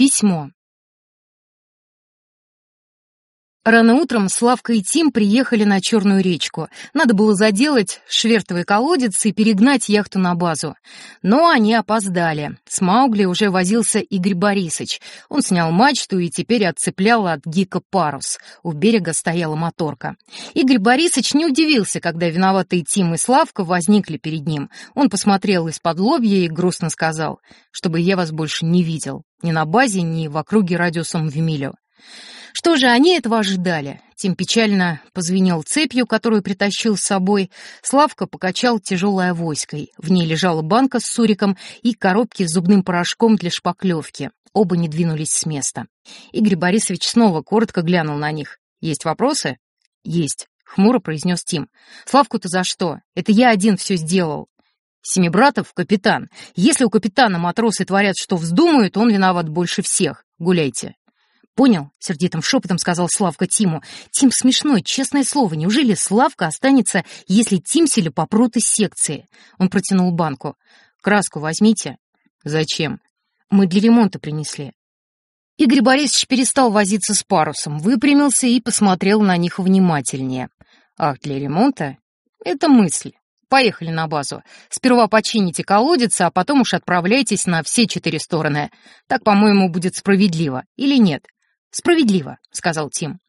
Письмо. Рано утром Славка и Тим приехали на Черную речку. Надо было заделать швертовый колодец и перегнать яхту на базу. Но они опоздали. С Маугли уже возился Игорь Борисович. Он снял мачту и теперь отцеплял от гика парус. У берега стояла моторка. Игорь Борисович не удивился, когда виноватые Тим и Славка возникли перед ним. Он посмотрел из-под лобья и грустно сказал, чтобы я вас больше не видел. Ни на базе, ни в округе радиусом в милю. Что же, они этого ожидали. Тим печально позвенел цепью, которую притащил с собой. Славка покачал тяжелой авоськой. В ней лежала банка с суриком и коробки с зубным порошком для шпаклевки. Оба не двинулись с места. Игорь Борисович снова коротко глянул на них. «Есть вопросы?» «Есть», — хмуро произнес Тим. «Славку-то за что? Это я один все сделал». «Семибратов — капитан. Если у капитана матросы творят, что вздумают, он виноват больше всех. Гуляйте». «Понял?» — сердитым шепотом сказал Славка Тиму. «Тим смешной, честное слово. Неужели Славка останется, если Тимселя попрут из секции?» Он протянул банку. «Краску возьмите». «Зачем?» «Мы для ремонта принесли». Игорь Борисович перестал возиться с парусом, выпрямился и посмотрел на них внимательнее. «Ах, для ремонта? Это мысль. Поехали на базу. Сперва почините колодец, а потом уж отправляйтесь на все четыре стороны. Так, по-моему, будет справедливо. Или нет?» «Справедливо», — сказал Тим.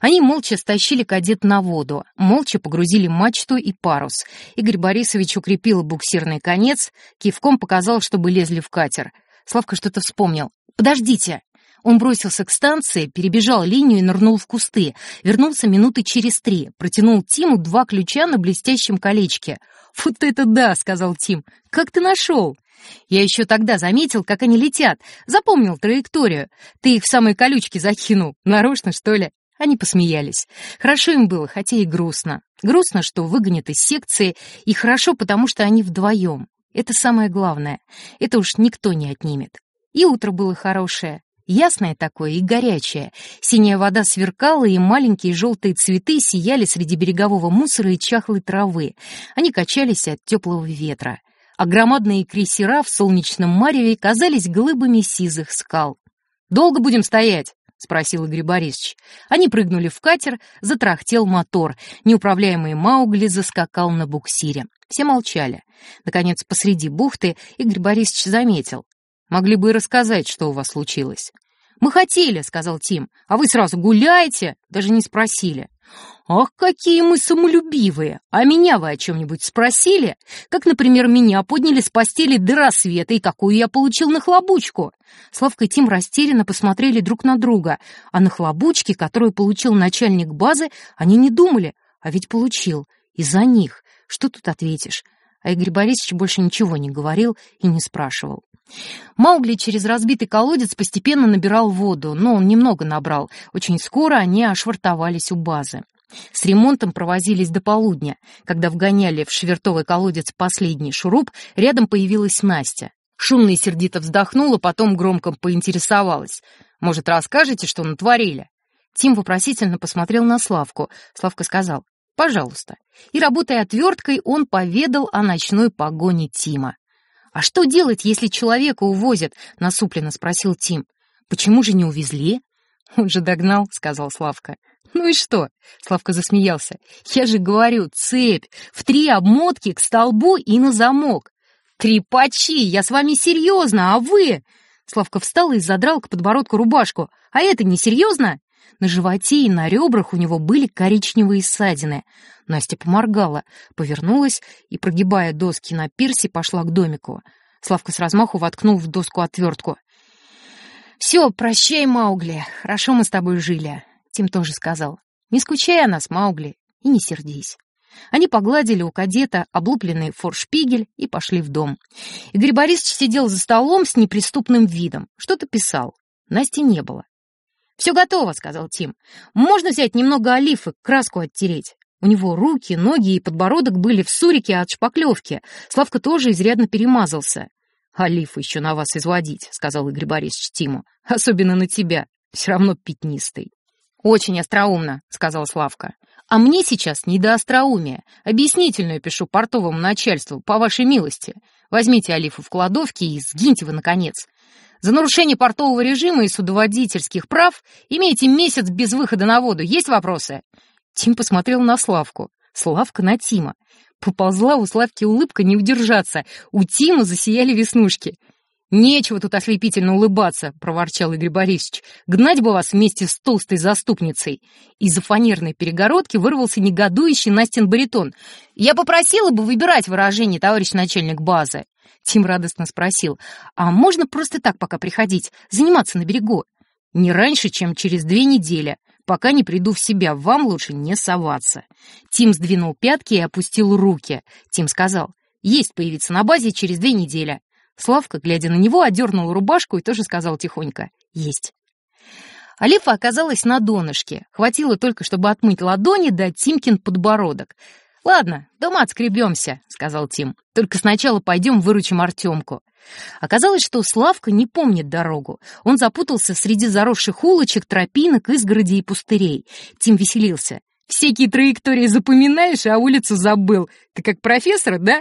Они молча стащили кадет на воду, молча погрузили мачту и парус. Игорь Борисович укрепил буксирный конец, кивком показал, чтобы лезли в катер. Славка что-то вспомнил. «Подождите!» Он бросился к станции, перебежал линию и нырнул в кусты. Вернулся минуты через три, протянул Тиму два ключа на блестящем колечке. «Вот это да!» — сказал Тим. «Как ты нашел?» Я еще тогда заметил, как они летят. Запомнил траекторию. Ты их в самые колючки закинул. Нарочно, что ли? Они посмеялись. Хорошо им было, хотя и грустно. Грустно, что выгонят из секции, и хорошо, потому что они вдвоем. Это самое главное. Это уж никто не отнимет. И утро было хорошее. Ясное такое и горячее. Синяя вода сверкала, и маленькие желтые цветы сияли среди берегового мусора и чахлой травы. Они качались от теплого ветра а громадные крейсера в солнечном мареве казались глыбами сизых скал. «Долго будем стоять?» — спросил Игорь Борисович. Они прыгнули в катер, затрахтел мотор. Неуправляемый Маугли заскакал на буксире. Все молчали. Наконец, посреди бухты Игорь Борисович заметил. «Могли бы и рассказать, что у вас случилось». «Мы хотели», — сказал Тим, — «а вы сразу гуляете?» Даже не спросили. «Ах, какие мы самолюбивые! А меня вы о чем-нибудь спросили? Как, например, меня подняли с постели до рассвета, и какую я получил нахлобучку?» Славка и Тим растерянно посмотрели друг на друга, а нахлобучки, которую получил начальник базы, они не думали, а ведь получил. Из-за них. Что тут ответишь? А Игорь Борисович больше ничего не говорил и не спрашивал. Маугли через разбитый колодец постепенно набирал воду, но он немного набрал. Очень скоро они ошвартовались у базы. С ремонтом провозились до полудня. Когда вгоняли в швертовый колодец последний шуруп, рядом появилась Настя. Шумно и сердито вздохнула, потом громко поинтересовалась. «Может, расскажете, что натворили?» Тим вопросительно посмотрел на Славку. Славка сказал «Пожалуйста». И, работая отверткой, он поведал о ночной погоне Тима. «А что делать, если человека увозят?» — насупленно спросил Тим. «Почему же не увезли?» «Он же догнал», — сказал Славка. «Ну и что?» — Славка засмеялся. «Я же говорю, цепь, в три обмотки к столбу и на замок». «Крепачи, я с вами серьезно, а вы...» Славка встал и задрал к подбородку рубашку. «А это не серьезно?» На животе и на ребрах у него были коричневые ссадины. Настя поморгала, повернулась и, прогибая доски на пирсе, пошла к домику. Славка с размаху воткнул в доску отвертку. «Все, прощай, Маугли, хорошо мы с тобой жили. Тим тоже сказал. «Не скучай о нас, Маугли, и не сердись». Они погладили у кадета облупленный форшпигель и пошли в дом. Игорь Борисович сидел за столом с неприступным видом. Что-то писал. Насти не было. «Все готово», — сказал Тим. «Можно взять немного олифы, краску оттереть». У него руки, ноги и подбородок были в сурике от шпаклевки. Славка тоже изрядно перемазался. «Олифы еще на вас изводить», — сказал Игорь Борисович Тиму. «Особенно на тебя. Все равно пятнистый». «Очень остроумно», — сказал Славка. «А мне сейчас не до остроумия. Объяснительную пишу портовому начальству, по вашей милости. Возьмите Алифу в кладовке и сгиньте вы, наконец. За нарушение портового режима и судоводительских прав имеете месяц без выхода на воду. Есть вопросы?» Тим посмотрел на Славку. Славка на Тима. Поползла у Славки улыбка не удержаться. У Тима засияли веснушки. «Нечего тут ослепительно улыбаться», — проворчал Игорь Борисович. «Гнать бы вас вместе с толстой заступницей». Из-за фанерной перегородки вырвался негодующий Настин баритон. «Я попросила бы выбирать выражение, товарищ начальник базы». Тим радостно спросил. «А можно просто так пока приходить, заниматься на берегу?» «Не раньше, чем через две недели. Пока не приду в себя, вам лучше не соваться». Тим сдвинул пятки и опустил руки. Тим сказал. «Есть появиться на базе через две недели». Славка, глядя на него, одернул рубашку и тоже сказал тихонько «Есть». Алифа оказалась на донышке. Хватило только, чтобы отмыть ладони, да Тимкин подбородок. «Ладно, дома отскребемся», — сказал Тим. «Только сначала пойдем выручим Артемку». Оказалось, что Славка не помнит дорогу. Он запутался среди заросших улочек, тропинок, изгородей и пустырей. Тим веселился. «Всякие траектории запоминаешь, а улицу забыл. Ты как профессор, да?»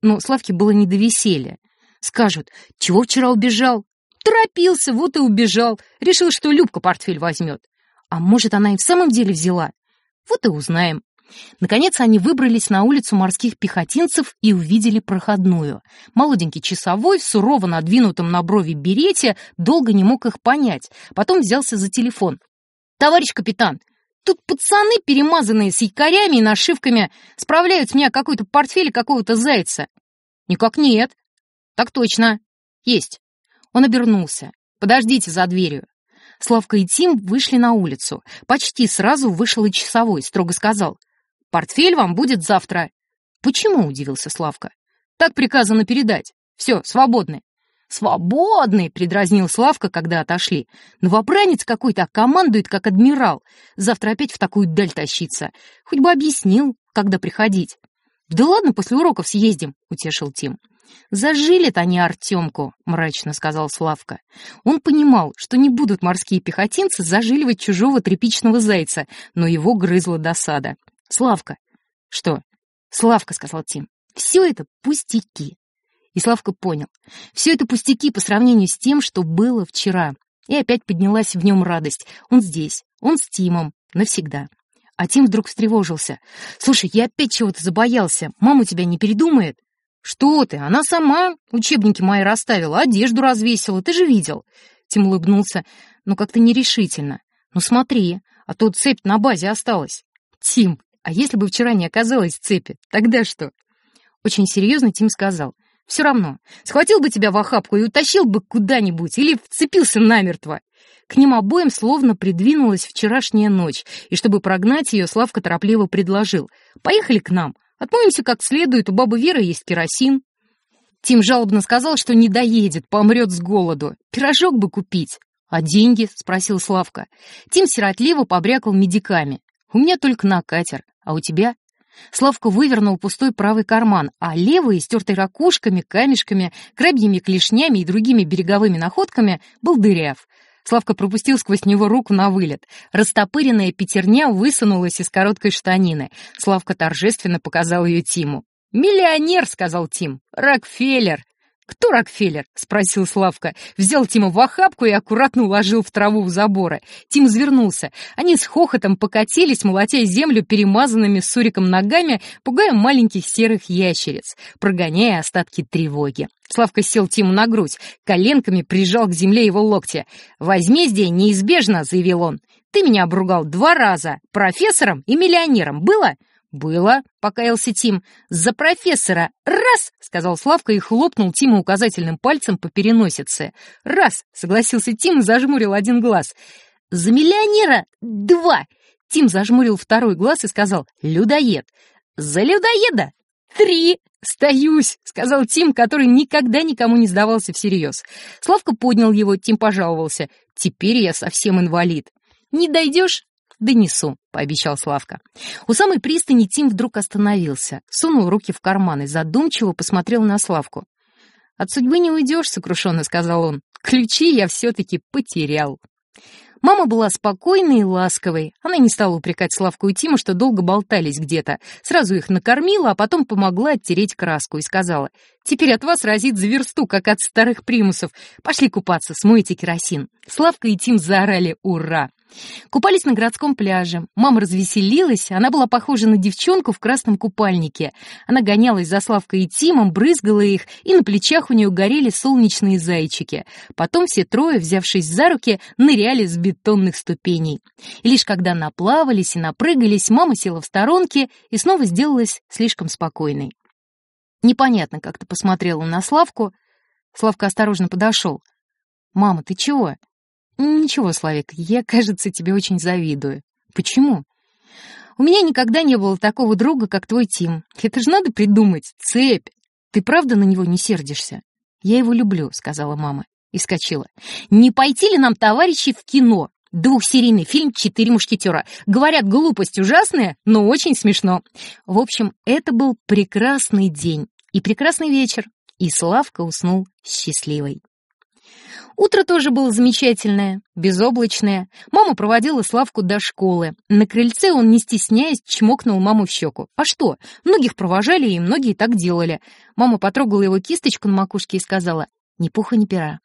Но Славке было не до веселья. Скажут, чего вчера убежал? Торопился, вот и убежал. Решил, что Любка портфель возьмет. А может, она и в самом деле взяла? Вот и узнаем. Наконец они выбрались на улицу морских пехотинцев и увидели проходную. Молоденький часовой в сурово надвинутом на брови берете долго не мог их понять. Потом взялся за телефон. «Товарищ капитан, тут пацаны, перемазанные с якорями и нашивками, справляют с меня какой-то портфель какого-то зайца». «Никак нет», «Так точно. Есть». Он обернулся. «Подождите за дверью». Славка и Тим вышли на улицу. Почти сразу вышел и часовой, строго сказал. «Портфель вам будет завтра». «Почему?» — удивился Славка. «Так приказано передать. Все, свободны». «Свободный!» — предразнил Славка, когда отошли. «Новобранец какой-то командует, как адмирал. Завтра опять в такую даль тащиться. Хоть бы объяснил, когда приходить». «Да ладно, после уроков съездим», — утешил Тим. «Зажилят они Артемку», — мрачно сказал Славка. Он понимал, что не будут морские пехотинцы зажиливать чужого тряпичного зайца, но его грызла досада. «Славка!» «Что?» «Славка», — сказал Тим. «Все это пустяки». И Славка понял. Все это пустяки по сравнению с тем, что было вчера. И опять поднялась в нем радость. Он здесь, он с Тимом, навсегда. А Тим вдруг встревожился. «Слушай, я опять чего-то забоялся. Мама тебя не передумает?» «Что ты? Она сама учебники мои расставила, одежду развесила, ты же видел». Тим улыбнулся, но как-то нерешительно. «Ну смотри, а то цепь на базе осталась». «Тим, а если бы вчера не оказалось цепи, тогда что?» Очень серьезно Тим сказал. «Все равно, схватил бы тебя в охапку и утащил бы куда-нибудь или вцепился намертво». К ним обоим словно придвинулась вчерашняя ночь, и чтобы прогнать ее, Славка торопливо предложил. «Поехали к нам, Отмоемся как следует, у бабы Веры есть керосин. Тим жалобно сказал, что не доедет, помрет с голоду. Пирожок бы купить. А деньги? Спросил Славка. Тим сиротливо побрякал медиками. У меня только на катер. А у тебя? Славка вывернул пустой правый карман, а левый, стертый ракушками, камешками, крабьими клешнями и другими береговыми находками, был дыряв. Славка пропустил сквозь него руку на вылет. Растопыренная пятерня высунулась из короткой штанины. Славка торжественно показал ее Тиму. «Миллионер», — сказал Тим. «Рокфеллер». «Кто Рокфеллер?» — спросил Славка. Взял Тима в охапку и аккуратно уложил в траву у забора. Тим извернулся. Они с хохотом покатились, молотя землю перемазанными суриком ногами, пугая маленьких серых ящериц, прогоняя остатки тревоги. Славка сел Тиму на грудь, коленками прижал к земле его локти. «Возмездие неизбежно», — заявил он. «Ты меня обругал два раза, профессором и миллионером. Было?» «Было», — покаялся Тим. «За профессора! Раз!» — сказал Славка и хлопнул Тима указательным пальцем по переносице. «Раз!» — согласился Тим и зажмурил один глаз. «За миллионера! Два!» Тим зажмурил второй глаз и сказал «Людоед!» «За людоеда! Три!» «Стаюсь!» — сказал Тим, который никогда никому не сдавался всерьез. Славка поднял его, Тим пожаловался. «Теперь я совсем инвалид». «Не дойдешь? «Донесу», — пообещал Славка. У самой пристани Тим вдруг остановился, сунул руки в карман и задумчиво посмотрел на Славку. «От судьбы не уйдешь», — сокрушенно сказал он. «Ключи я все-таки потерял». Мама была спокойной и ласковой. Она не стала упрекать Славку и Тима, что долго болтались где-то. Сразу их накормила, а потом помогла оттереть краску и сказала, «Теперь от вас разит за версту, как от старых примусов. Пошли купаться, смойте керосин». Славка и Тим заорали «Ура!». Купались на городском пляже. Мама развеселилась, она была похожа на девчонку в красном купальнике. Она гонялась за Славкой и Тимом, брызгала их, и на плечах у нее горели солнечные зайчики. Потом все трое, взявшись за руки, ныряли с бетонных ступеней. И лишь когда наплавались и напрыгались, мама села в сторонке и снова сделалась слишком спокойной. Непонятно как-то посмотрела на Славку. Славка осторожно подошел. «Мама, ты чего?» «Ничего, Славик, я, кажется, тебе очень завидую». «Почему?» «У меня никогда не было такого друга, как твой Тим. Это же надо придумать. Цепь. Ты правда на него не сердишься?» «Я его люблю», — сказала мама и скочила. «Не пойти ли нам, товарищи, в кино? Двухсерийный фильм «Четыре мушкетера». Говорят, глупость ужасная, но очень смешно. В общем, это был прекрасный день и прекрасный вечер, и Славка уснул счастливой. Утро тоже было замечательное, безоблачное. Мама проводила Славку до школы. На крыльце он, не стесняясь, чмокнул маму в щеку. А что? Многих провожали, и многие так делали. Мама потрогала его кисточку на макушке и сказала «Ни пуха, ни пера».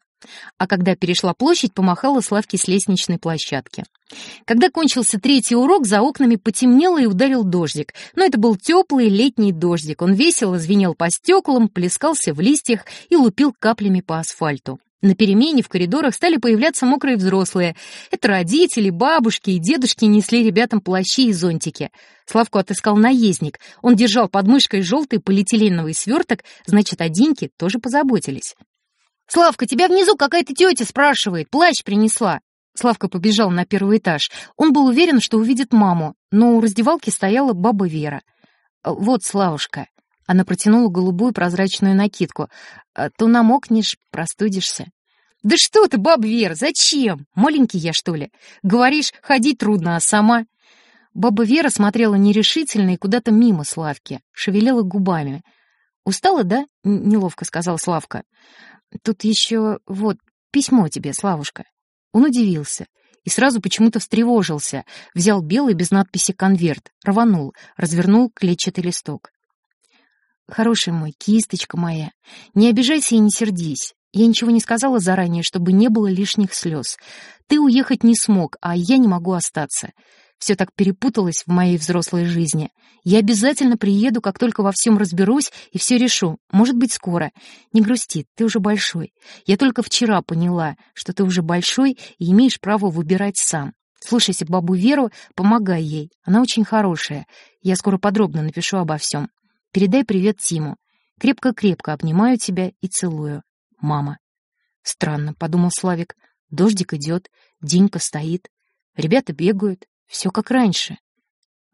А когда перешла площадь, помахала Славке с лестничной площадки. Когда кончился третий урок, за окнами потемнело и ударил дождик. Но это был теплый летний дождик. Он весело звенел по стеклам, плескался в листьях и лупил каплями по асфальту. На перемене в коридорах стали появляться мокрые взрослые. Это родители, бабушки и дедушки несли ребятам плащи и зонтики. Славку отыскал наездник. Он держал под мышкой желтый полиэтиленовый сверток, значит, о Диньке тоже позаботились. «Славка, тебя внизу какая-то тетя спрашивает, плащ принесла». Славка побежал на первый этаж. Он был уверен, что увидит маму, но у раздевалки стояла баба Вера. «Вот, Славушка». Она протянула голубую прозрачную накидку. «А «То намокнешь, простудишься». «Да что ты, баб Вера, зачем? Маленький я, что ли? Говоришь, ходить трудно, а сама...» Баба Вера смотрела нерешительно и куда-то мимо Славки, шевелила губами. «Устала, да?» — неловко сказал Славка. Тут еще вот письмо тебе, Славушка. Он удивился и сразу почему-то встревожился, взял белый без надписи конверт, рванул, развернул клетчатый листок. «Хороший мой, кисточка моя, не обижайся и не сердись. Я ничего не сказала заранее, чтобы не было лишних слез. Ты уехать не смог, а я не могу остаться. Все так перепуталось в моей взрослой жизни. Я обязательно приеду, как только во всем разберусь и все решу. Может быть, скоро. Не грусти, ты уже большой. Я только вчера поняла, что ты уже большой и имеешь право выбирать сам. Слушайся бабу Веру, помогай ей. Она очень хорошая. Я скоро подробно напишу обо всем. Передай привет Тиму. Крепко-крепко обнимаю тебя и целую. Мама. Странно, подумал Славик. Дождик идет, Динька стоит. Ребята бегают, все как раньше.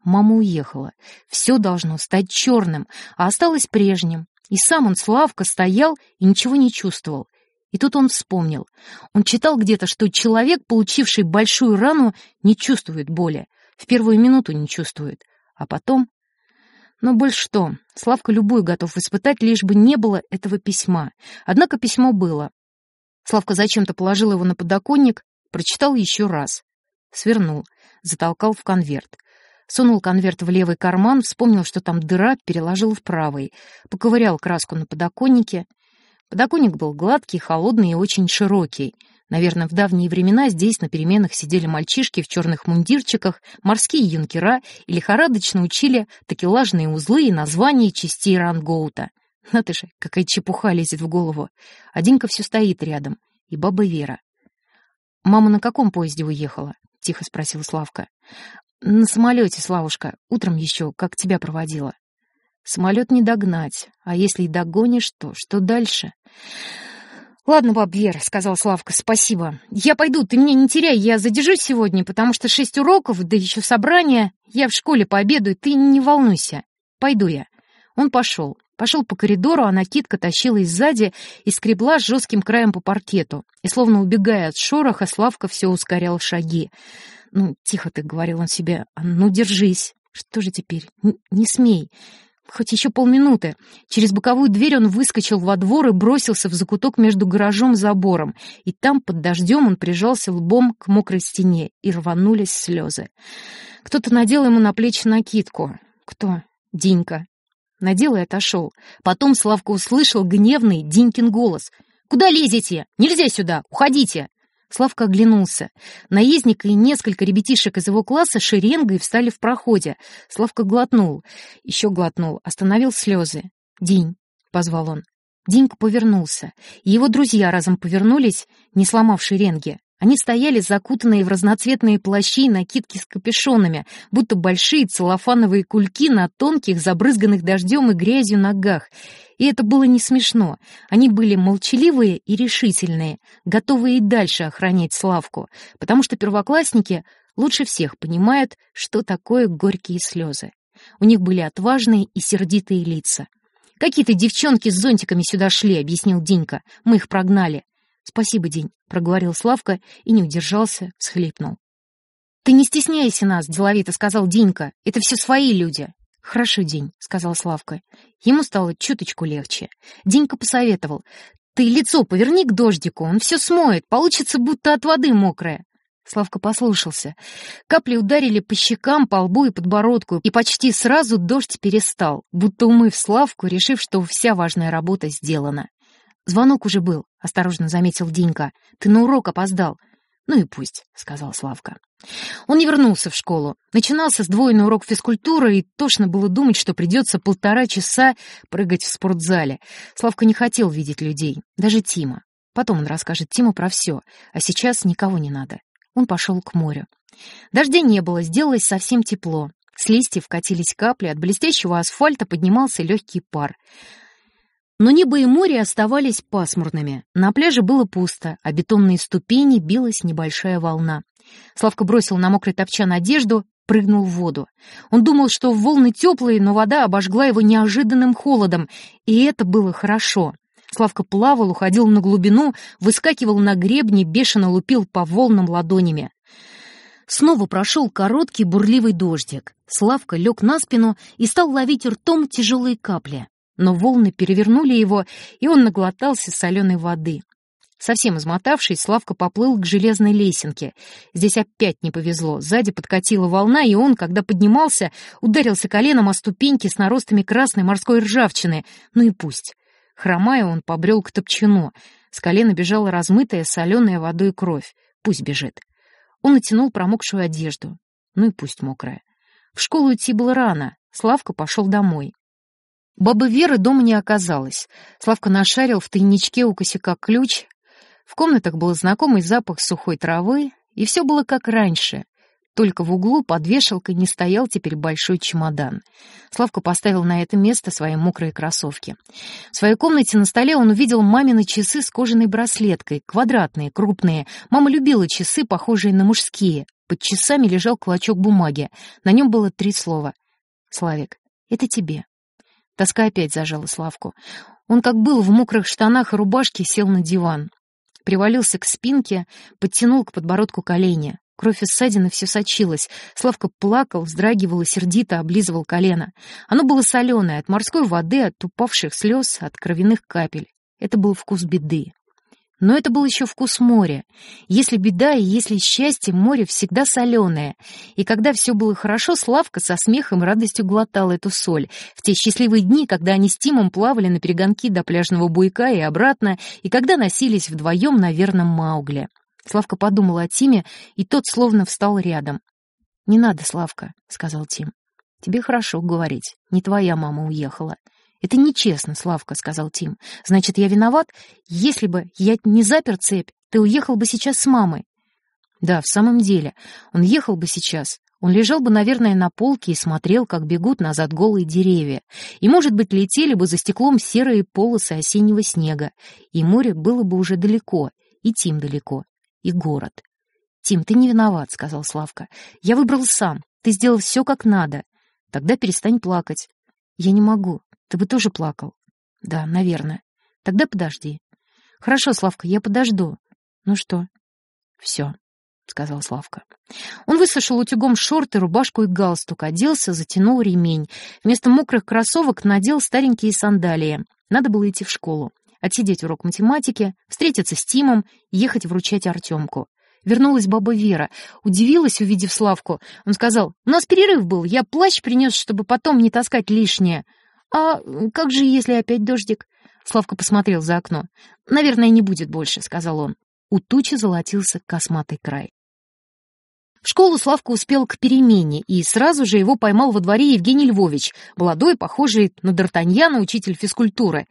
Мама уехала. Все должно стать черным, а осталось прежним. И сам он, Славка, стоял и ничего не чувствовал. И тут он вспомнил. Он читал где-то, что человек, получивший большую рану, не чувствует боли. В первую минуту не чувствует. А потом... Но больше что, Славка любую готов испытать, лишь бы не было этого письма. Однако письмо было. Славка зачем-то положил его на подоконник, прочитал еще раз. Свернул затолкал в конверт. Сунул конверт в левый карман, вспомнил, что там дыра, переложил в правый. Поковырял краску на подоконнике. Подоконник был гладкий, холодный и очень широкий. Наверное, в давние времена здесь на переменах сидели мальчишки в черных мундирчиках, морские юнкера и лихорадочно учили такелажные узлы и названия частей рангоута. На ты же, какая чепуха лезет в голову. Одинка все стоит рядом. И баба Вера. Мама на каком поезде уехала? Тихо спросил Славка. «На самолете, Славушка, утром еще, как тебя проводила». «Самолет не догнать, а если и догонишь, то что дальше?» «Ладно, баб Вера», — сказал Славка, — «спасибо. Я пойду, ты меня не теряй, я задержусь сегодня, потому что шесть уроков, да еще собрание. Я в школе пообедаю, ты не волнуйся. Пойду я». Он пошел. Пошел по коридору, а накидка тащилась сзади и скребла жестким краем по паркету. И, словно убегая от шороха, Славка все ускорял шаги. «Ну, тихо ты», — говорил он себе, — «а «ну, держись. Что же теперь? Н не смей. Хоть еще полминуты. Через боковую дверь он выскочил во двор и бросился в закуток между гаражом и забором. И там, под дождем, он прижался лбом к мокрой стене, и рванулись слезы. Кто-то надел ему на плечи накидку. Кто? Динька. Надел и отошел. Потом Славка услышал гневный Динькин голос. «Куда лезете? Нельзя сюда! Уходите!» Славка оглянулся. Наездник и несколько ребятишек из его класса шеренгой встали в проходе. Славка глотнул. Еще глотнул. Остановил слезы. «День», — позвал он. Динька повернулся. Его друзья разом повернулись, не сломав шеренги. Они стояли закутанные в разноцветные плащи и накидки с капюшонами, будто большие целлофановые кульки на тонких, забрызганных дождем и грязью ногах. И это было не смешно. Они были молчаливые и решительные, готовые и дальше охранять Славку, потому что первоклассники лучше всех понимают, что такое горькие слезы. У них были отважные и сердитые лица. «Какие-то девчонки с зонтиками сюда шли», — объяснил Динька. «Мы их прогнали. «Спасибо, День», — проговорил Славка и не удержался, всхлипнул. «Ты не стесняйся нас», — деловито сказал Денька. «Это все свои люди». «Хорошо, День», — сказал Славка. Ему стало чуточку легче. Денька посоветовал. «Ты лицо поверни к дождику, он все смоет, получится будто от воды мокрая». Славка послушался. Капли ударили по щекам, по лбу и подбородку, и почти сразу дождь перестал, будто умыв Славку, решив, что вся важная работа сделана. «Звонок уже был», — осторожно заметил Динька. «Ты на урок опоздал». «Ну и пусть», — сказал Славка. Он не вернулся в школу. Начинался сдвоенный урок физкультуры, и тошно было думать, что придется полтора часа прыгать в спортзале. Славка не хотел видеть людей, даже Тима. Потом он расскажет Тиму про все, а сейчас никого не надо. Он пошел к морю. Дождя не было, сделалось совсем тепло. С листьев катились капли, от блестящего асфальта поднимался легкий пар. Но небо и море оставались пасмурными. На пляже было пусто, а бетонные ступени билась небольшая волна. Славка бросил на мокрый топчан одежду, прыгнул в воду. Он думал, что волны теплые, но вода обожгла его неожиданным холодом, и это было хорошо. Славка плавал, уходил на глубину, выскакивал на гребни, бешено лупил по волнам ладонями. Снова прошел короткий бурливый дождик. Славка лег на спину и стал ловить ртом тяжелые капли но волны перевернули его, и он наглотался соленой воды. Совсем измотавшись, Славка поплыл к железной лесенке. Здесь опять не повезло. Сзади подкатила волна, и он, когда поднимался, ударился коленом о ступеньки с наростами красной морской ржавчины. Ну и пусть. Хромая, он побрел к топчину. С колена бежала размытая соленая водой кровь. Пусть бежит. Он натянул промокшую одежду. Ну и пусть мокрая. В школу идти было рано. Славка пошел домой. Бабы Веры дома не оказалось. Славка нашарил в тайничке у косяка ключ. В комнатах был знакомый запах сухой травы, и все было как раньше. Только в углу под вешалкой не стоял теперь большой чемодан. Славка поставил на это место свои мокрые кроссовки. В своей комнате на столе он увидел мамины часы с кожаной браслеткой, квадратные, крупные. Мама любила часы, похожие на мужские. Под часами лежал клочок бумаги. На нем было три слова. «Славик, это тебе». Тоска опять зажала Славку. Он, как был в мокрых штанах и рубашке, сел на диван. Привалился к спинке, подтянул к подбородку колени. Кровь из ссадины все сочилась. Славка плакал, вздрагивал и сердито облизывал колено. Оно было соленое, от морской воды, от упавших слез, от кровяных капель. Это был вкус беды. Но это был еще вкус моря. Если беда и если счастье, море всегда соленое. И когда все было хорошо, Славка со смехом и радостью глотал эту соль. В те счастливые дни, когда они с Тимом плавали на перегонки до пляжного буйка и обратно, и когда носились вдвоем на верном Маугле. Славка подумал о Тиме, и тот словно встал рядом. «Не надо, Славка», — сказал Тим. «Тебе хорошо говорить. Не твоя мама уехала. «Это нечестно, Славка», — сказал Тим. «Значит, я виноват? Если бы я не запер цепь, ты уехал бы сейчас с мамой». Да, в самом деле, он ехал бы сейчас. Он лежал бы, наверное, на полке и смотрел, как бегут назад голые деревья. И, может быть, летели бы за стеклом серые полосы осеннего снега. И море было бы уже далеко, и Тим далеко, и город. «Тим, ты не виноват», — сказал Славка. «Я выбрал сам. Ты сделал все как надо. Тогда перестань плакать». «Я не могу. Ты бы тоже плакал? Да, наверное. Тогда подожди. Хорошо, Славка, я подожду. Ну что? Все. — сказал Славка. Он высушил утюгом шорты, рубашку и галстук, оделся, затянул ремень. Вместо мокрых кроссовок надел старенькие сандалии. Надо было идти в школу, отсидеть урок математики, встретиться с Тимом, ехать вручать Артемку. Вернулась баба Вера. Удивилась, увидев Славку. Он сказал, «У нас перерыв был, я плащ принес, чтобы потом не таскать лишнее». «А как же, если опять дождик?» Славка посмотрел за окно. «Наверное, не будет больше», — сказал он. У тучи золотился косматый край. В школу Славка успел к перемене, и сразу же его поймал во дворе Евгений Львович, молодой, похожий на Д'Артаньяна, учитель физкультуры.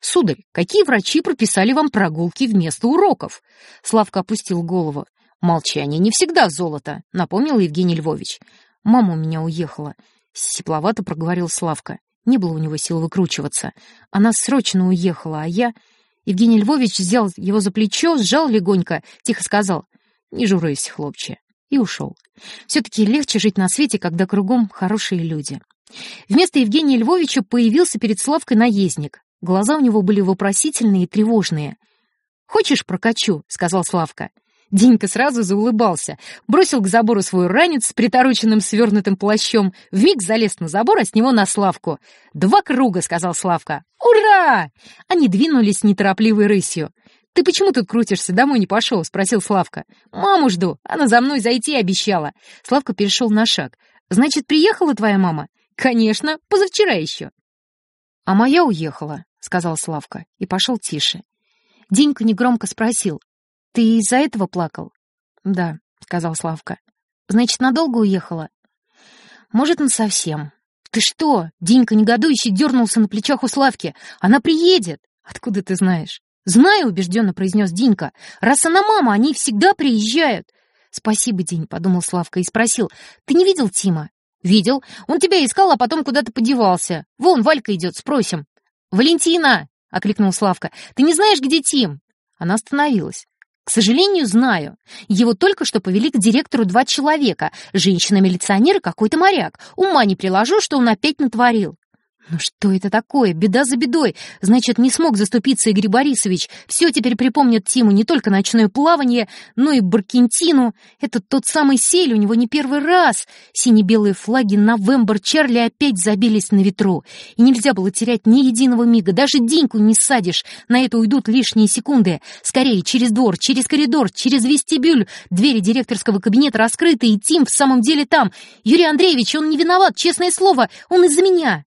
«Сударь, какие врачи прописали вам прогулки вместо уроков?» Славка опустил голову. «Молчание не всегда золото», — напомнил Евгений Львович. «Мама у меня уехала», — сепловато проговорил Славка. Не было у него сил выкручиваться. Она срочно уехала, а я... Евгений Львович взял его за плечо, сжал легонько, тихо сказал «Не журись, хлопче» и ушел. Все-таки легче жить на свете, когда кругом хорошие люди. Вместо Евгения Львовича появился перед Славкой наездник. Глаза у него были вопросительные и тревожные. «Хочешь, прокачу?» — сказал Славка. Денька сразу заулыбался, бросил к забору свой ранец с притороченным свернутым плащом, вмиг залез на забор, а с него на Славку. «Два круга!» — сказал Славка. «Ура!» Они двинулись неторопливой рысью. «Ты почему тут крутишься? Домой не пошел?» — спросил Славка. «Маму жду. Она за мной зайти обещала». Славка перешел на шаг. «Значит, приехала твоя мама?» «Конечно, позавчера еще». «А моя уехала», — сказал Славка и пошел тише. Денька негромко спросил. «Ты из-за этого плакал?» «Да», — сказал Славка. «Значит, надолго уехала?» «Может, насовсем». «Ты что?» — Денька негодующе дернулся на плечах у Славки. «Она приедет!» «Откуда ты знаешь?» «Знаю», — убежденно произнес Динька. «Раз она мама, они всегда приезжают». «Спасибо, День», — подумал Славка и спросил. «Ты не видел Тима?» «Видел. Он тебя искал, а потом куда-то подевался. Вон, Валька идет, спросим». «Валентина!» — окликнул Славка. «Ты не знаешь, где Тим?» Она остановилась. «К сожалению, знаю. Его только что повели к директору два человека. Женщина-милиционер и какой-то моряк. Ума не приложу, что он опять натворил. Ну что это такое? Беда за бедой. Значит, не смог заступиться Игорь Борисович. Все теперь припомнят Тиму не только ночное плавание, но и Баркентину. Это тот самый сель, у него не первый раз. Сине-белые флаги Новембр Чарли опять забились на ветру. И нельзя было терять ни единого мига. Даже деньку не садишь. На это уйдут лишние секунды. Скорее, через двор, через коридор, через вестибюль. Двери директорского кабинета раскрыты, и Тим в самом деле там. Юрий Андреевич, он не виноват, честное слово. Он из-за меня.